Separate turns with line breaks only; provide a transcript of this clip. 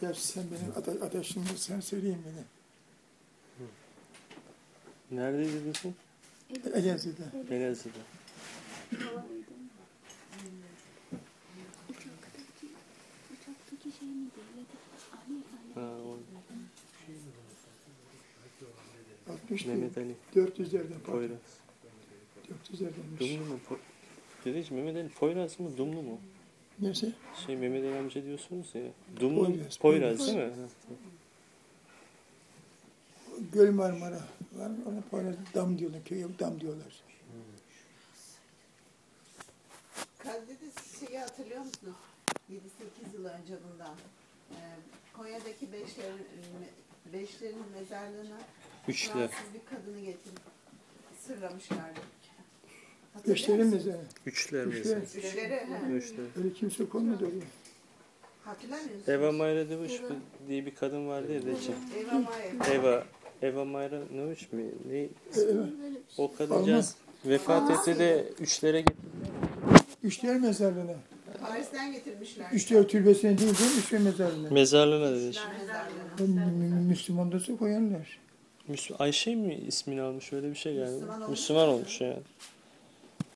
Gerçi sen benim ata- adaşımsın, sen söyleyeyim beni.
Neredeydi diyorsun?
Elazığ'da.
Elazığ'da.
Uçaktaki, uçaktaki miydi? Ya da Ali, Ali.
Ha, o
60
Mehmet Ali
400'lerden pardon.
Poyraz.
400'lerdenmiş.
Dumlu mu? Po Dedeciğim Mehmet Ali Poyraz mı? Dumlu mu?
Neyse.
Şey Mehmet Ali amca diyorsunuz ya. Dumlu
Poyraz,
Poyraz, değil mi?
Göl Marmara var. Ona Poyraz dam diyorlar. Köye dam diyorlar.
Kazdede şeyi hatırlıyor musunuz? 7-8 yıl önce bundan. Ee, Konya'daki beşlerin, beşlerin mezarlığına
Üçler.
Fransız bir kadını getirip sırlamışlardı. Hatırlıyor
Beşlerin
musunuz?
mezarı.
Üçler
Üçler.
mesela.
Üçleri, he.
Üçler.
Öyle kimse konmadı oraya.
Hatırlamıyor musunuz?
Eva Mayra Devuş diye bir kadın vardı ya Dedeciğim.
Eva Mayer.
Eva Eva Mayra Devuş mi? Ne? O kadıncağız vefat etti de üçlere gitti.
Üçler mezarlığına.
Paris'ten getirmişler.
Üçler türbesine değil canım, üçler mezarlığına.
Mezarlığına dedeciğim.
Mezarlığına.
Mü- mü- Müslüman da koyarlar.
Müslü Ayşe mi ismini almış öyle bir şey
olmuş.
Müslüman olmuş yani.